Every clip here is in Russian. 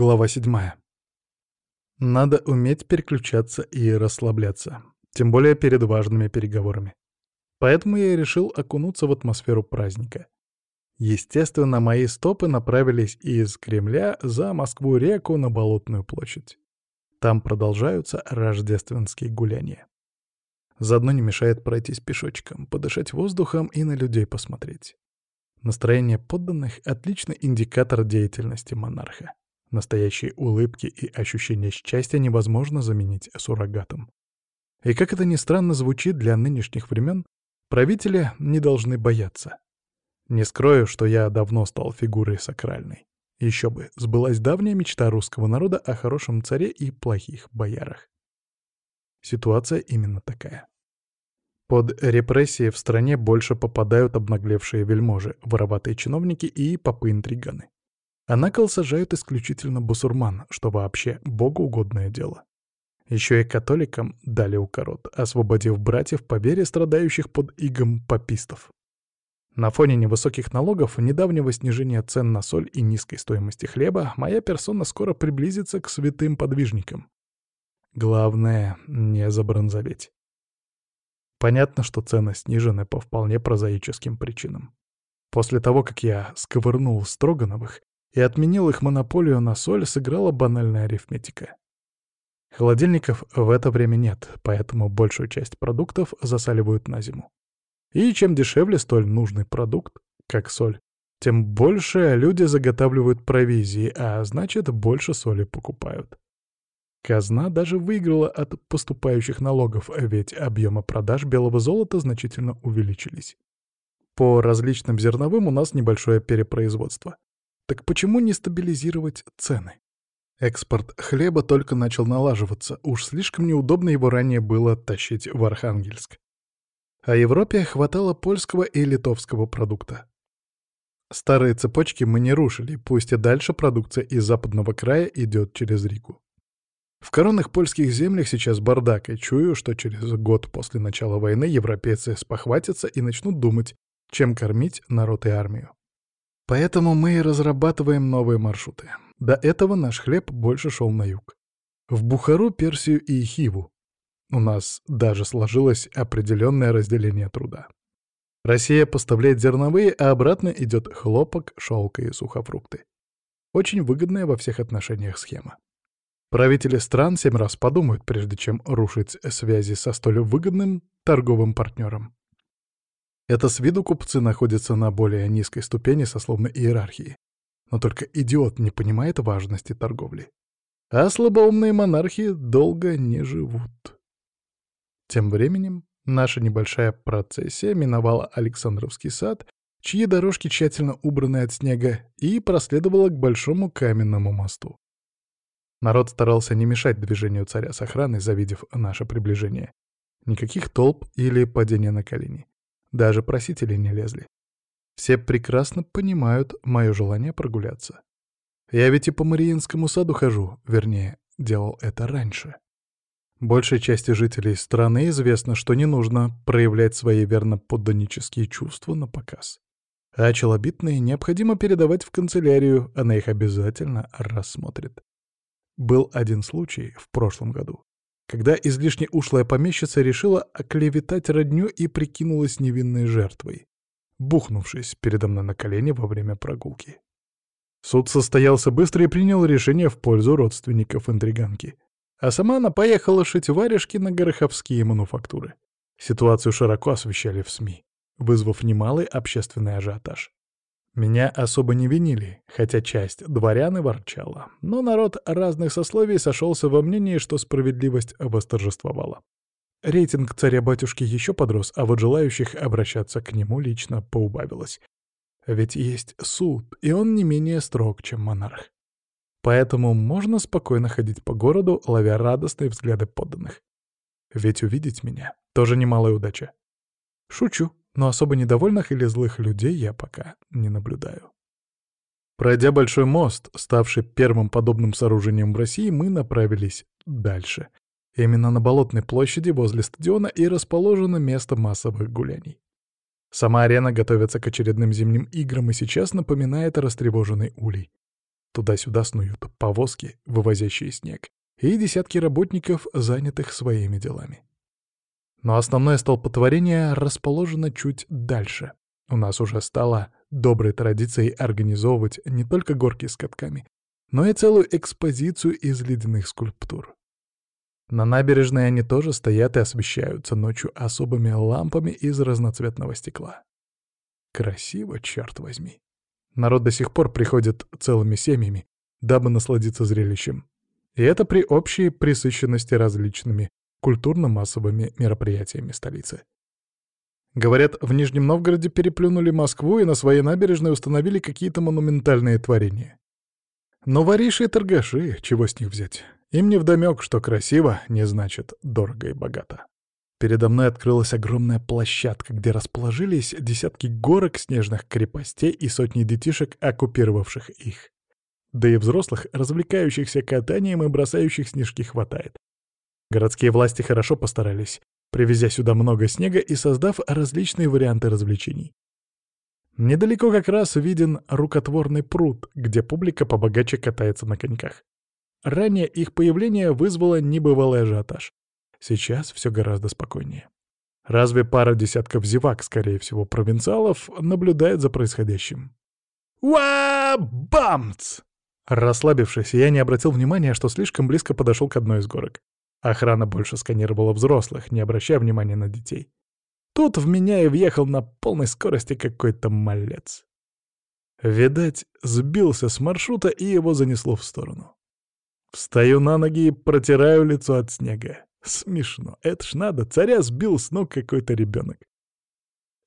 Глава 7. Надо уметь переключаться и расслабляться, тем более перед важными переговорами. Поэтому я и решил окунуться в атмосферу праздника. Естественно, мои стопы направились из Кремля за Москву-реку на Болотную площадь. Там продолжаются рождественские гуляния. Заодно не мешает пройтись пешочком, подышать воздухом и на людей посмотреть. Настроение подданных — отличный индикатор деятельности монарха. Настоящие улыбки и ощущение счастья невозможно заменить суррогатом. И как это ни странно звучит для нынешних времен, правители не должны бояться. Не скрою, что я давно стал фигурой сакральной. Еще бы, сбылась давняя мечта русского народа о хорошем царе и плохих боярах. Ситуация именно такая. Под репрессии в стране больше попадают обнаглевшие вельможи, вороватые чиновники и попы-интриганы. А на кол сажают исключительно бусурман, что вообще богоугодное дело. Еще и католикам дали укорот, освободив братьев по вере, страдающих под игом папистов. На фоне невысоких налогов, недавнего снижения цен на соль и низкой стоимости хлеба, моя персона скоро приблизится к святым подвижникам. Главное — не забронзоветь. Понятно, что цены снижены по вполне прозаическим причинам. После того, как я сковырнул Строгановых, и отменил их монополию на соль, сыграла банальная арифметика. Холодильников в это время нет, поэтому большую часть продуктов засаливают на зиму. И чем дешевле столь нужный продукт, как соль, тем больше люди заготавливают провизии, а значит, больше соли покупают. Казна даже выиграла от поступающих налогов, ведь объемы продаж белого золота значительно увеличились. По различным зерновым у нас небольшое перепроизводство. Так почему не стабилизировать цены? Экспорт хлеба только начал налаживаться, уж слишком неудобно его ранее было тащить в Архангельск. А Европе хватало польского и литовского продукта. Старые цепочки мы не рушили, пусть и дальше продукция из западного края идет через Рику. В коронных польских землях сейчас бардак, и чую, что через год после начала войны европейцы спохватятся и начнут думать, чем кормить народ и армию. Поэтому мы и разрабатываем новые маршруты. До этого наш хлеб больше шел на юг. В Бухару, Персию и Хиву. У нас даже сложилось определенное разделение труда. Россия поставляет зерновые, а обратно идет хлопок, шелк и сухофрукты. Очень выгодная во всех отношениях схема. Правители стран семь раз подумают, прежде чем рушить связи со столь выгодным торговым партнером. Это с виду купцы находятся на более низкой ступени сословной иерархии. Но только идиот не понимает важности торговли. А слабоумные монархи долго не живут. Тем временем наша небольшая процессия миновала Александровский сад, чьи дорожки тщательно убраны от снега, и проследовала к большому каменному мосту. Народ старался не мешать движению царя с охраной, завидев наше приближение. Никаких толп или падения на колени. Даже просители не лезли. Все прекрасно понимают мое желание прогуляться. Я ведь и по Мариинскому саду хожу, вернее, делал это раньше. Большей части жителей страны известно, что не нужно проявлять свои верноподданнические чувства на показ. А челобитные необходимо передавать в канцелярию, она их обязательно рассмотрит. Был один случай в прошлом году когда излишне ушлая помещица решила оклеветать родню и прикинулась невинной жертвой, бухнувшись передо мной на колени во время прогулки. Суд состоялся быстро и принял решение в пользу родственников интриганки. А сама она поехала шить варежки на гороховские мануфактуры. Ситуацию широко освещали в СМИ, вызвав немалый общественный ажиотаж. Меня особо не винили, хотя часть дворян и ворчала. Но народ разных сословий сошелся во мнении, что справедливость восторжествовала. Рейтинг царя-батюшки еще подрос, а вот желающих обращаться к нему лично поубавилось. Ведь есть суд, и он не менее строг, чем монарх. Поэтому можно спокойно ходить по городу, ловя радостные взгляды подданных. Ведь увидеть меня — тоже немалая удача. Шучу но особо недовольных или злых людей я пока не наблюдаю. Пройдя большой мост, ставший первым подобным сооружением в России, мы направились дальше. Именно на Болотной площади возле стадиона и расположено место массовых гуляний. Сама арена готовится к очередным зимним играм и сейчас напоминает растревоженный улей. Туда-сюда снуют повозки, вывозящие снег, и десятки работников, занятых своими делами. Но основное столпотворение расположено чуть дальше. У нас уже стало доброй традицией организовывать не только горки с катками, но и целую экспозицию из ледяных скульптур. На набережной они тоже стоят и освещаются ночью особыми лампами из разноцветного стекла. Красиво, черт возьми. Народ до сих пор приходит целыми семьями, дабы насладиться зрелищем. И это при общей присыщенности различными культурно-массовыми мероприятиями столицы. Говорят, в Нижнем Новгороде переплюнули Москву и на своей набережной установили какие-то монументальные творения. Но вориши и торгаши, чего с них взять? Им не вдомёк, что красиво не значит дорого и богато. Передо мной открылась огромная площадка, где расположились десятки горок снежных крепостей и сотни детишек, оккупировавших их. Да и взрослых, развлекающихся катанием и бросающих снежки хватает. Городские власти хорошо постарались, привезя сюда много снега и создав различные варианты развлечений. Недалеко как раз виден рукотворный пруд, где публика побогаче катается на коньках. Ранее их появление вызвало небывалый ажиотаж. Сейчас все гораздо спокойнее. Разве пара десятков зевак, скорее всего, провинциалов, наблюдает за происходящим? «Уа-бамц!» Расслабившись, я не обратил внимания, что слишком близко подошел к одной из горок. Охрана больше сканировала взрослых, не обращая внимания на детей. Тут в меня и въехал на полной скорости какой-то малец. Видать, сбился с маршрута, и его занесло в сторону. Встаю на ноги и протираю лицо от снега. Смешно. Это ж надо, царя сбил с ног какой-то ребенок.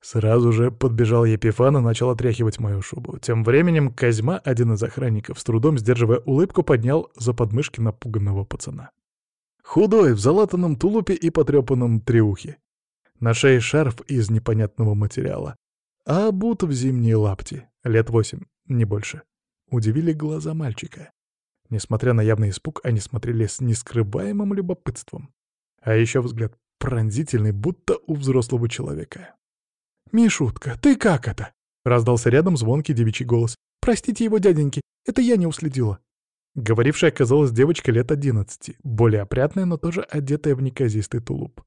Сразу же подбежал Епифан и начал отряхивать мою шубу. Тем временем Козьма, один из охранников, с трудом сдерживая улыбку, поднял за подмышки напуганного пацана. Худой, в залатанном тулупе и потрепанном триухе. На шее шарф из непонятного материала. А обут в зимние лапти. Лет восемь, не больше. Удивили глаза мальчика. Несмотря на явный испуг, они смотрели с нескрываемым любопытством. А еще взгляд пронзительный, будто у взрослого человека. «Мишутка, ты как это?» — раздался рядом звонкий девичий голос. «Простите его, дяденьки, это я не уследила». Говорившая оказалась девочка лет одиннадцати, более опрятная, но тоже одетая в неказистый тулуп.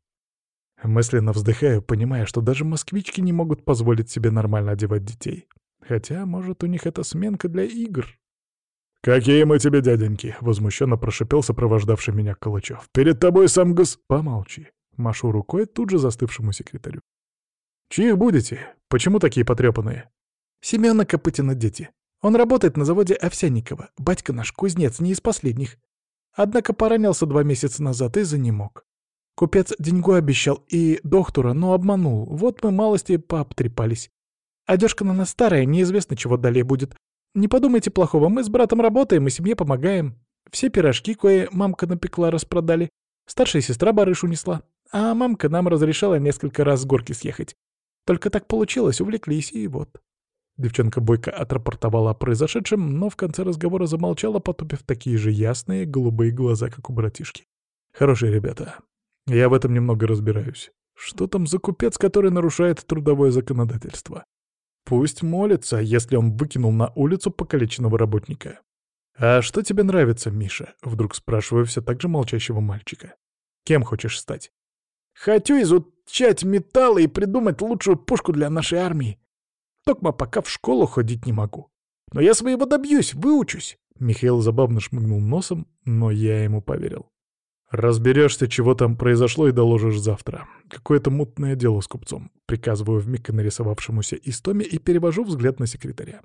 Мысленно вздыхаю, понимая, что даже москвички не могут позволить себе нормально одевать детей. Хотя, может, у них это сменка для игр. «Какие мы тебе дяденьки!» — возмущенно прошипел сопровождавший меня Калачев. «Перед тобой сам гос...» «Помолчи!» — машу рукой тут же застывшему секретарю. «Чьих будете? Почему такие потрепанные?» «Семёна Копытина дети. Он работает на заводе Овсянникова. Батька наш кузнец, не из последних. Однако поранился два месяца назад и не мог. Купец деньгу обещал и доктора, но обманул. Вот мы малости пообтрепались. Одежка на нас старая, неизвестно, чего далее будет. Не подумайте плохого, мы с братом работаем и семье помогаем. Все пирожки, кое мамка напекла, распродали. Старшая сестра барыш унесла. А мамка нам разрешала несколько раз с горки съехать. Только так получилось, увлеклись, и вот. Девчонка бойко отрапортовала о произошедшем, но в конце разговора замолчала, потупив такие же ясные голубые глаза, как у братишки. Хорошие ребята. Я в этом немного разбираюсь. Что там за купец, который нарушает трудовое законодательство? Пусть молится, если он выкинул на улицу покалеченного работника. «А что тебе нравится, Миша?» — вдруг спрашиваю все так же молчащего мальчика. «Кем хочешь стать?» «Хочу изучать металлы и придумать лучшую пушку для нашей армии. Токма пока в школу ходить не могу. Но я своего добьюсь, выучусь. Михаил забавно шмыгнул носом, но я ему поверил. «Разберешься, чего там произошло, и доложишь завтра. Какое-то мутное дело с купцом», — приказываю вмиг нарисовавшемуся Истоме и перевожу взгляд на секретаря.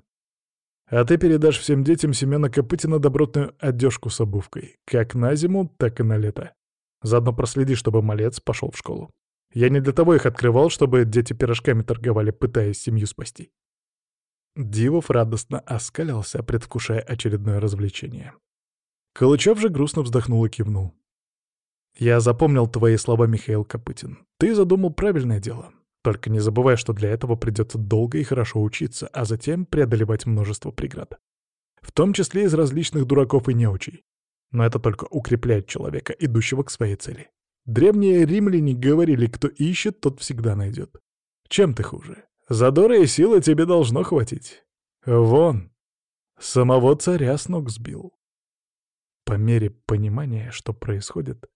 «А ты передашь всем детям Семена Копытина добротную одежку с обувкой, как на зиму, так и на лето. Заодно проследи, чтобы малец пошел в школу. Я не для того их открывал, чтобы дети пирожками торговали, пытаясь семью спасти. Дивов радостно оскалился, предвкушая очередное развлечение. Калычев же грустно вздохнул и кивнул. «Я запомнил твои слова, Михаил Копытин. Ты задумал правильное дело. Только не забывай, что для этого придется долго и хорошо учиться, а затем преодолевать множество преград. В том числе из различных дураков и неучей. Но это только укрепляет человека, идущего к своей цели. Древние римляне говорили, кто ищет, тот всегда найдет. Чем ты хуже? Задора и силы тебе должно хватить. Вон. Самого царя с ног сбил. По мере понимания, что происходит,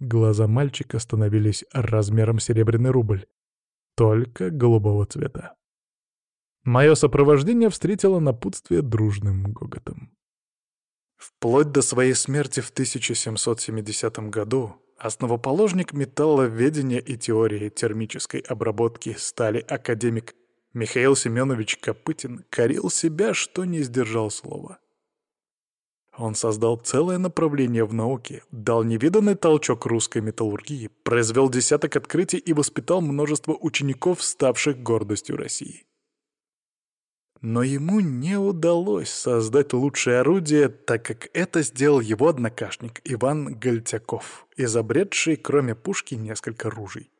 глаза мальчика становились размером серебряный рубль, только голубого цвета. Мое сопровождение встретило напутствие дружным гоготом. Вплоть до своей смерти в 1770 году основоположник металловедения и теории термической обработки стали академик Михаил Семенович Копытин корил себя, что не сдержал слова. Он создал целое направление в науке, дал невиданный толчок русской металлургии, произвел десяток открытий и воспитал множество учеников, ставших гордостью России. Но ему не удалось создать лучшее орудие, так как это сделал его однокашник Иван Гольтяков, изобретший, кроме пушки, несколько ружей.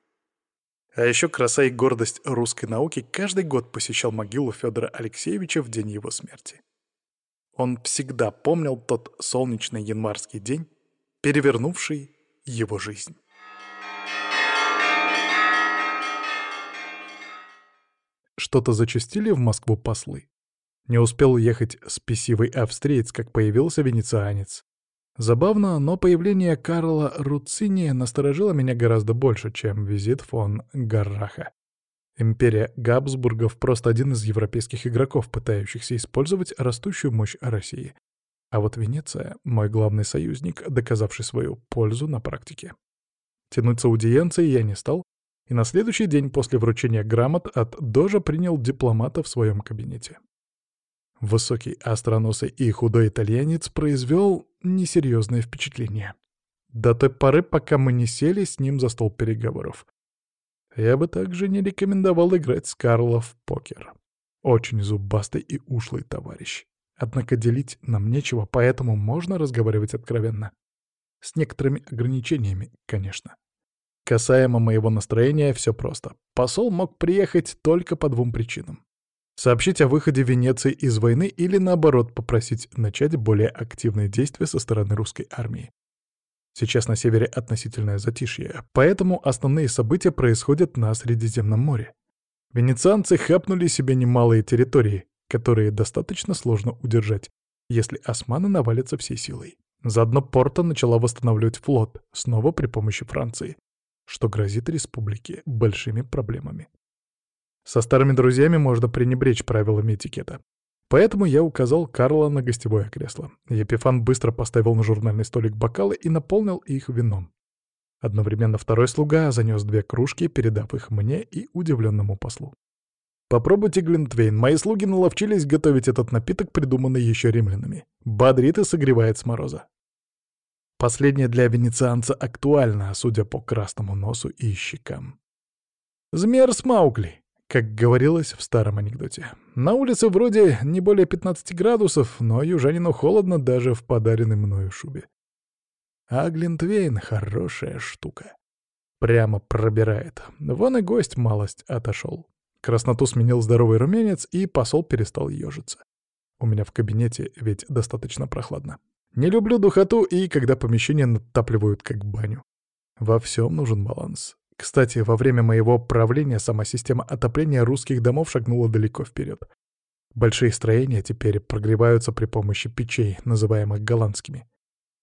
А еще краса и гордость русской науки каждый год посещал могилу Федора Алексеевича в день его смерти. Он всегда помнил тот солнечный январский день, перевернувший его жизнь. Что-то зачастили в Москву послы. Не успел уехать спесивый австриец, как появился венецианец. Забавно, но появление Карла Руцини насторожило меня гораздо больше, чем визит фон Гарраха. Империя Габсбургов — просто один из европейских игроков, пытающихся использовать растущую мощь России. А вот Венеция — мой главный союзник, доказавший свою пользу на практике. Тянуть с аудиенцией я не стал, и на следующий день после вручения грамот от Дожа принял дипломата в своем кабинете. Высокий, остроносый и худой итальянец произвел несерьезное впечатление. До той поры, пока мы не сели с ним за стол переговоров. Я бы также не рекомендовал играть с Карло в покер. Очень зубастый и ушлый товарищ. Однако делить нам нечего, поэтому можно разговаривать откровенно. С некоторыми ограничениями, конечно. Касаемо моего настроения, все просто. Посол мог приехать только по двум причинам. Сообщить о выходе Венеции из войны или, наоборот, попросить начать более активные действия со стороны русской армии. Сейчас на севере относительное затишье, поэтому основные события происходят на Средиземном море. Венецианцы хапнули себе немалые территории, которые достаточно сложно удержать, если османы навалятся всей силой. Заодно Порто начала восстанавливать флот, снова при помощи Франции, что грозит республике большими проблемами. Со старыми друзьями можно пренебречь правилами этикета. Поэтому я указал Карла на гостевое кресло. Епифан быстро поставил на журнальный столик бокалы и наполнил их вином. Одновременно второй слуга занес две кружки, передав их мне и удивленному послу. «Попробуйте Глинтвейн. Мои слуги наловчились готовить этот напиток, придуманный еще римлянами. Бодрит и согревает с мороза». Последнее для венецианца актуально, судя по красному носу и щекам. «Змер Смаугли!» Как говорилось в старом анекдоте. На улице вроде не более 15 градусов, но южанину холодно даже в подаренной мною шубе. А Глинтвейн — хорошая штука. Прямо пробирает. Вон и гость малость отошел. Красноту сменил здоровый румянец, и посол перестал ежиться. У меня в кабинете ведь достаточно прохладно. Не люблю духоту и когда помещение натапливают как баню. Во всем нужен баланс. Кстати, во время моего правления сама система отопления русских домов шагнула далеко вперед. Большие строения теперь прогреваются при помощи печей, называемых голландскими.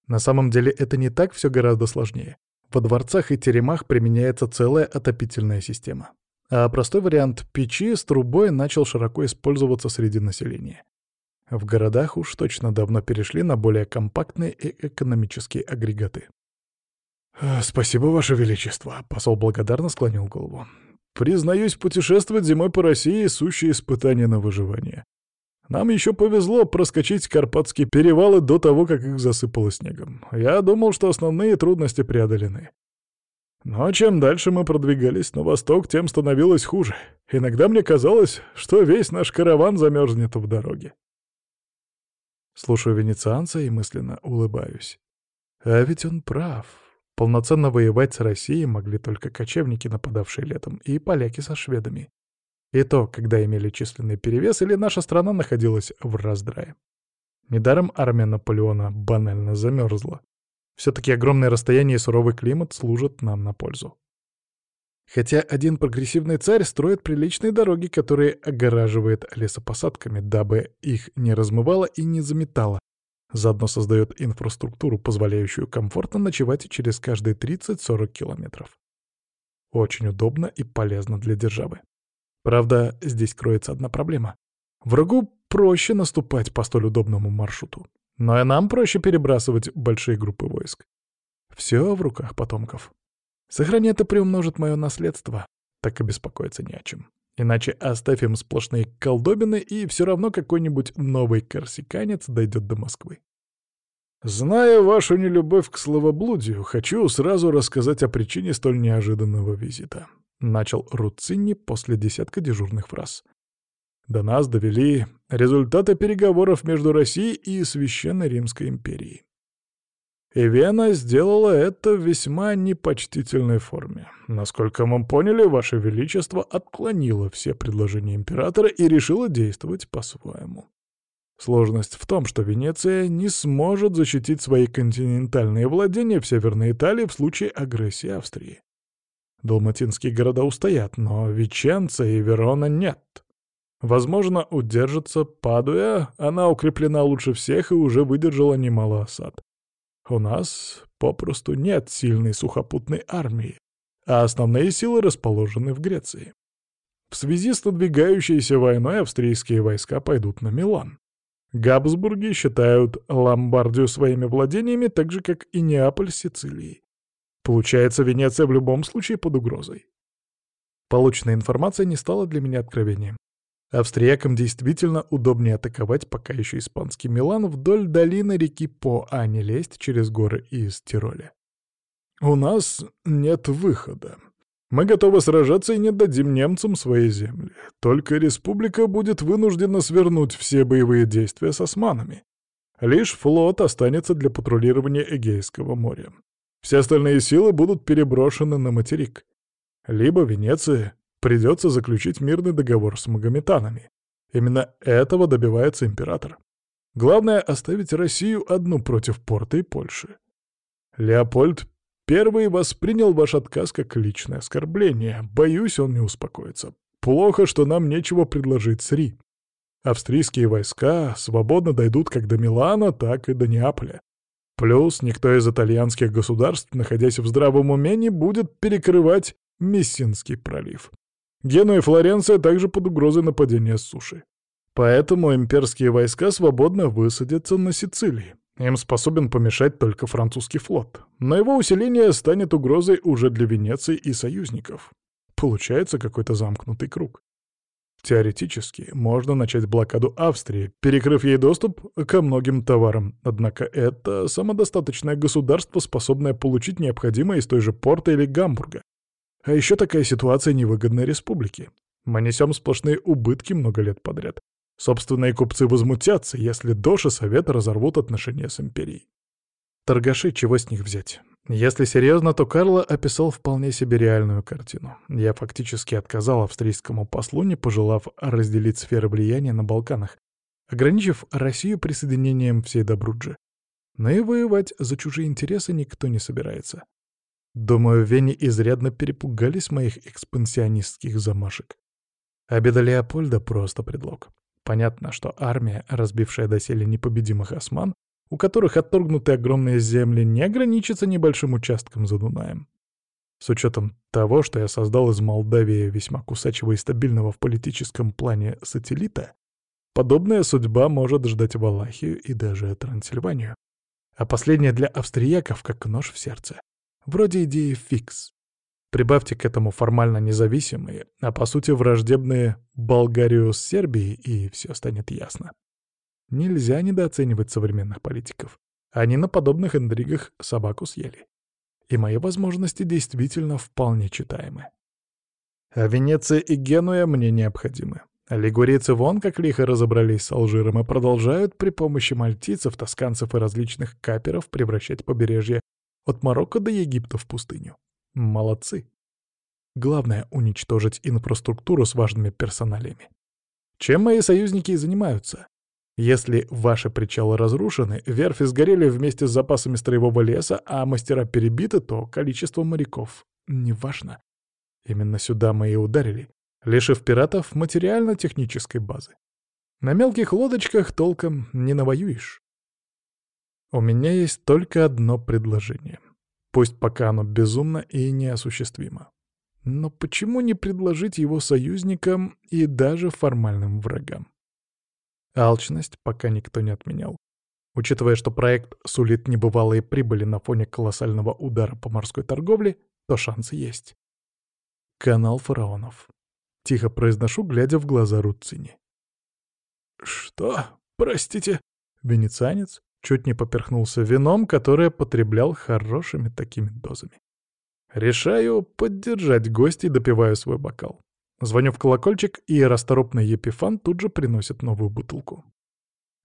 На самом деле это не так, все гораздо сложнее. Во дворцах и теремах применяется целая отопительная система. А простой вариант печи с трубой начал широко использоваться среди населения. В городах уж точно давно перешли на более компактные и экономические агрегаты. Э, «Спасибо, Ваше Величество», — посол благодарно склонил голову. «Признаюсь, путешествовать зимой по России — сущее испытание на выживание. Нам еще повезло проскочить Карпатские перевалы до того, как их засыпало снегом. Я думал, что основные трудности преодолены. Но чем дальше мы продвигались на восток, тем становилось хуже. Иногда мне казалось, что весь наш караван замерзнет в дороге. Слушаю венецианца и мысленно улыбаюсь. А ведь он прав. Полноценно воевать с Россией могли только кочевники, нападавшие летом, и поляки со шведами. И то, когда имели численный перевес, или наша страна находилась в раздрае. Недаром армия Наполеона банально замерзла. Все-таки огромное расстояние и суровый климат служат нам на пользу. Хотя один прогрессивный царь строит приличные дороги, которые огораживает лесопосадками, дабы их не размывало и не заметало. Заодно создает инфраструктуру, позволяющую комфортно ночевать через каждые 30-40 километров. Очень удобно и полезно для державы. Правда, здесь кроется одна проблема. Врагу проще наступать по столь удобному маршруту. Но и нам проще перебрасывать большие группы войск. Все в руках потомков. Сохранят и приумножит мое наследство, так и беспокоиться не о чем. Иначе оставим сплошные колдобины, и все равно какой-нибудь новый корсиканец дойдет до Москвы. Зная вашу нелюбовь к словоблудию, хочу сразу рассказать о причине столь неожиданного визита. Начал Руцинни после десятка дежурных фраз. До нас довели результаты переговоров между Россией и Священной Римской империей. И Вена сделала это в весьма непочтительной форме. Насколько мы поняли, Ваше Величество отклонило все предложения императора и решило действовать по-своему. Сложность в том, что Венеция не сможет защитить свои континентальные владения в Северной Италии в случае агрессии Австрии. Далматинские города устоят, но Веченца и Верона нет. Возможно, удержится Падуя, она укреплена лучше всех и уже выдержала немало осад. У нас попросту нет сильной сухопутной армии, а основные силы расположены в Греции. В связи с надвигающейся войной австрийские войска пойдут на Милан. Габсбурги считают Ломбардию своими владениями, так же, как и Неаполь Сицилией. Получается, Венеция в любом случае под угрозой. Полученная информация не стала для меня откровением. Австриякам действительно удобнее атаковать пока еще испанский Милан вдоль долины реки По, а не лезть через горы из Тироля. «У нас нет выхода. Мы готовы сражаться и не дадим немцам свои земли. Только республика будет вынуждена свернуть все боевые действия с османами. Лишь флот останется для патрулирования Эгейского моря. Все остальные силы будут переброшены на материк. Либо Венеция, придется заключить мирный договор с магометанами. Именно этого добивается император. Главное — оставить Россию одну против Порта и Польши. Леопольд I воспринял ваш отказ как личное оскорбление. Боюсь, он не успокоится. Плохо, что нам нечего предложить с Ри. Австрийские войска свободно дойдут как до Милана, так и до Неаполя. Плюс никто из итальянских государств, находясь в здравом уме, не будет перекрывать Мессинский пролив. Генуя и Флоренция также под угрозой нападения с суши. Поэтому имперские войска свободно высадятся на Сицилии. Им способен помешать только французский флот. Но его усиление станет угрозой уже для Венеции и союзников. Получается какой-то замкнутый круг. Теоретически, можно начать блокаду Австрии, перекрыв ей доступ ко многим товарам. Однако это самодостаточное государство, способное получить необходимое из той же Порта или Гамбурга. А еще такая ситуация невыгодна республике. Мы несем сплошные убытки много лет подряд. Собственные купцы возмутятся, если Дош и Совет разорвут отношения с империей. Торгаши, чего с них взять? Если серьезно, то Карло описал вполне себе реальную картину. Я фактически отказал австрийскому послу, не пожелав разделить сферы влияния на Балканах, ограничив Россию присоединением всей Добруджи. Но и воевать за чужие интересы никто не собирается. Думаю, Вене изрядно перепугались моих экспансионистских замашек. А беда Леопольда — просто предлог. Понятно, что армия, разбившая доселе непобедимых осман, у которых отторгнуты огромные земли, не ограничится небольшим участком за Дунаем. С учетом того, что я создал из Молдавии весьма кусачего и стабильного в политическом плане сателлита, подобная судьба может ждать Валахию и даже Трансильванию. А последняя для австрияков как нож в сердце. Вроде идеи фикс. Прибавьте к этому формально независимые, а по сути враждебные Болгарию с Сербией, и все станет ясно. Нельзя недооценивать современных политиков. Они на подобных интригах собаку съели. И мои возможности действительно вполне читаемы. А Венеция и Генуя мне необходимы. Лигурийцы вон как лихо разобрались с Алжиром и продолжают при помощи мальтийцев, тосканцев и различных каперов превращать побережье от Марокко до Египта в пустыню. Молодцы. Главное — уничтожить инфраструктуру с важными персоналями. Чем мои союзники и занимаются. Если ваши причалы разрушены, верфи сгорели вместе с запасами строевого леса, а мастера перебиты, то количество моряков неважно. Именно сюда мы и ударили, лишив пиратов материально-технической базы. На мелких лодочках толком не навоюешь. У меня есть только одно предложение. Пусть пока оно безумно и неосуществимо. Но почему не предложить его союзникам и даже формальным врагам? Алчность пока никто не отменял. Учитывая, что проект сулит небывалые прибыли на фоне колоссального удара по морской торговле, то шансы есть. Канал фараонов. Тихо произношу, глядя в глаза Руцини. «Что? Простите?» Венецианец чуть не поперхнулся вином, которое потреблял хорошими такими дозами. Решаю поддержать гостей, допиваю свой бокал. Звоню в колокольчик, и расторопный Епифан тут же приносит новую бутылку.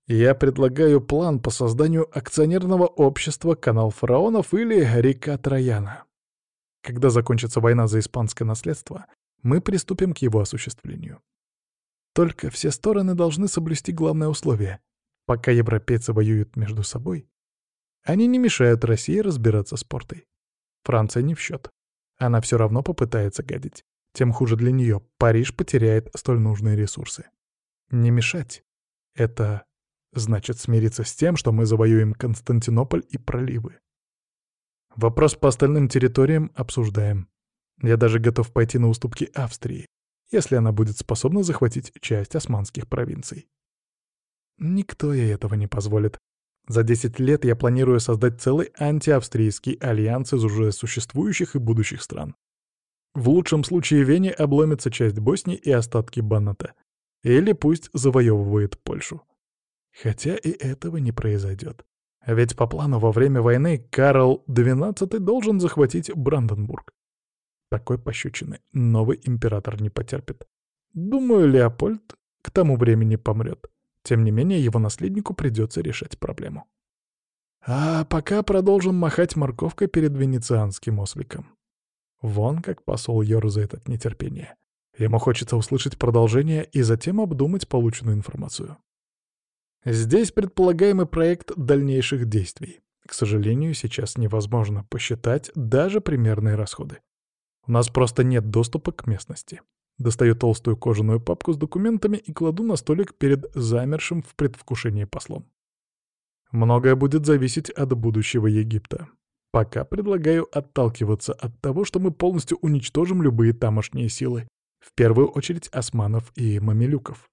Я предлагаю план по созданию акционерного общества «Канал фараонов» или «Река Трояна». Когда закончится война за испанское наследство, мы приступим к его осуществлению. Только все стороны должны соблюсти главное условие. Пока европейцы воюют между собой, они не мешают России разбираться с портой. Франция не в счет. Она все равно попытается гадить. Тем хуже для нее. Париж потеряет столь нужные ресурсы. Не мешать — это значит смириться с тем, что мы завоюем Константинополь и проливы. Вопрос по остальным территориям обсуждаем. Я даже готов пойти на уступки Австрии, если она будет способна захватить часть османских провинций. Никто ей этого не позволит. За 10 лет я планирую создать целый антиавстрийский альянс из уже существующих и будущих стран. В лучшем случае Вене обломится часть Боснии и остатки Баната. Или пусть завоевывает Польшу. Хотя и этого не произойдет. Ведь по плану во время войны Карл XII должен захватить Бранденбург. Такой пощечины новый император не потерпит. Думаю, Леопольд к тому времени помрет. Тем не менее, его наследнику придется решать проблему. А пока продолжим махать морковкой перед венецианским осликом. Вон как посол ёрзает от нетерпения. Ему хочется услышать продолжение и затем обдумать полученную информацию. Здесь предполагаемый проект дальнейших действий. К сожалению, сейчас невозможно посчитать даже примерные расходы. У нас просто нет доступа к местности. Достаю толстую кожаную папку с документами и кладу на столик перед замершим в предвкушении послом. Многое будет зависеть от будущего Египта. Пока предлагаю отталкиваться от того, что мы полностью уничтожим любые тамошние силы, в первую очередь османов и мамилюков.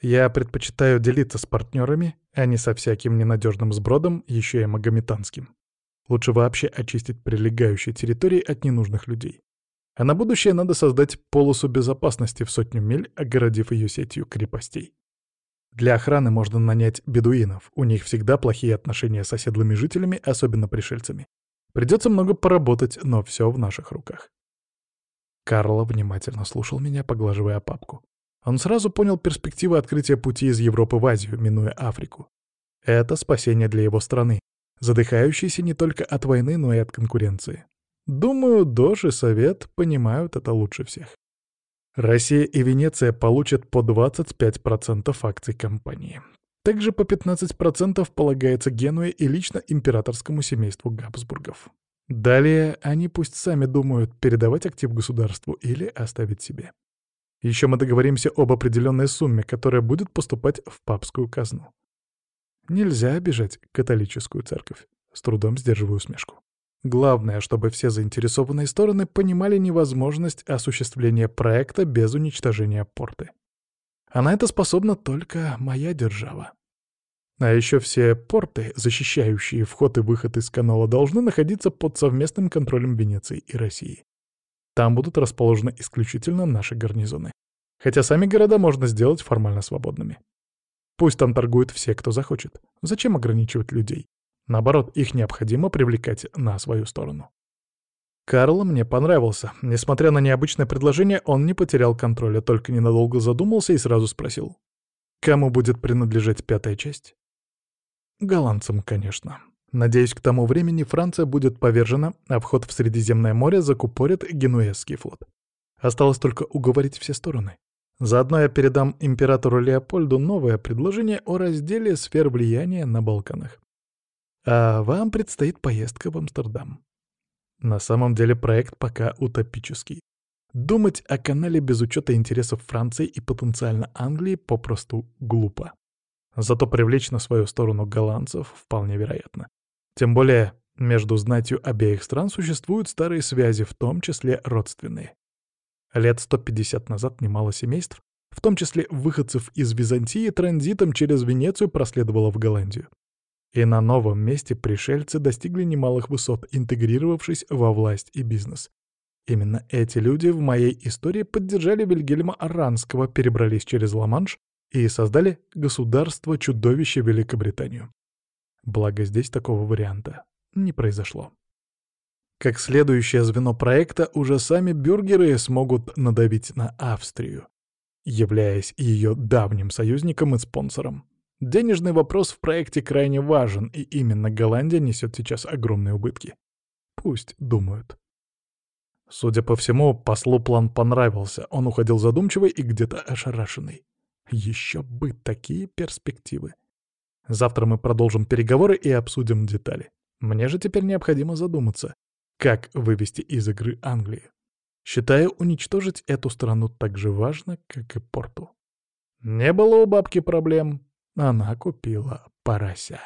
Я предпочитаю делиться с партнерами, а не со всяким ненадежным сбродом, еще и магометанским. Лучше вообще очистить прилегающие территории от ненужных людей. А на будущее надо создать полосу безопасности в сотню миль, огородив ее сетью крепостей. Для охраны можно нанять бедуинов, у них всегда плохие отношения с оседлыми жителями, особенно пришельцами. Придется много поработать, но все в наших руках. Карло внимательно слушал меня, поглаживая папку. Он сразу понял перспективы открытия пути из Европы в Азию, минуя Африку. Это спасение для его страны, задыхающейся не только от войны, но и от конкуренции. Думаю, Дож и Совет понимают это лучше всех. Россия и Венеция получат по 25% акций компании. Также по 15% полагается Генуе и лично императорскому семейству Габсбургов. Далее они пусть сами думают, передавать актив государству или оставить себе. Еще мы договоримся об определенной сумме, которая будет поступать в папскую казну. Нельзя обижать католическую церковь. С трудом сдерживаю усмешку. Главное, чтобы все заинтересованные стороны понимали невозможность осуществления проекта без уничтожения порты. А на это способна только моя держава. А еще все порты, защищающие вход и выход из канала, должны находиться под совместным контролем Венеции и России. Там будут расположены исключительно наши гарнизоны. Хотя сами города можно сделать формально свободными. Пусть там торгуют все, кто захочет. Зачем ограничивать людей? Наоборот, их необходимо привлекать на свою сторону. Карл мне понравился. Несмотря на необычное предложение, он не потерял контроля, только ненадолго задумался и сразу спросил. Кому будет принадлежать пятая часть? Голландцам, конечно. Надеюсь, к тому времени Франция будет повержена, а вход в Средиземное море закупорит генуэзский флот. Осталось только уговорить все стороны. Заодно я передам императору Леопольду новое предложение о разделе сфер влияния на Балканах. А вам предстоит поездка в Амстердам. На самом деле проект пока утопический. Думать о канале без учета интересов Франции и потенциально Англии попросту глупо. Зато привлечь на свою сторону голландцев вполне вероятно. Тем более, между знатью обеих стран существуют старые связи, в том числе родственные. Лет 150 назад немало семейств, в том числе выходцев из Византии, транзитом через Венецию проследовало в Голландию. И на новом месте пришельцы достигли немалых высот, интегрировавшись во власть и бизнес. Именно эти люди в моей истории поддержали Вильгельма Аранского, перебрались через Ла-Манш и создали государство-чудовище Великобританию. Благо здесь такого варианта не произошло. Как следующее звено проекта, уже сами бюргеры смогут надавить на Австрию, являясь ее давним союзником и спонсором. Денежный вопрос в проекте крайне важен, и именно Голландия несет сейчас огромные убытки. Пусть думают. Судя по всему, послу план понравился, он уходил задумчивый и где-то ошарашенный. Еще бы такие перспективы. Завтра мы продолжим переговоры и обсудим детали. Мне же теперь необходимо задуматься, как вывести из игры Англию. Считаю, уничтожить эту страну так же важно, как и порту. Не было у бабки проблем. Она купила порося.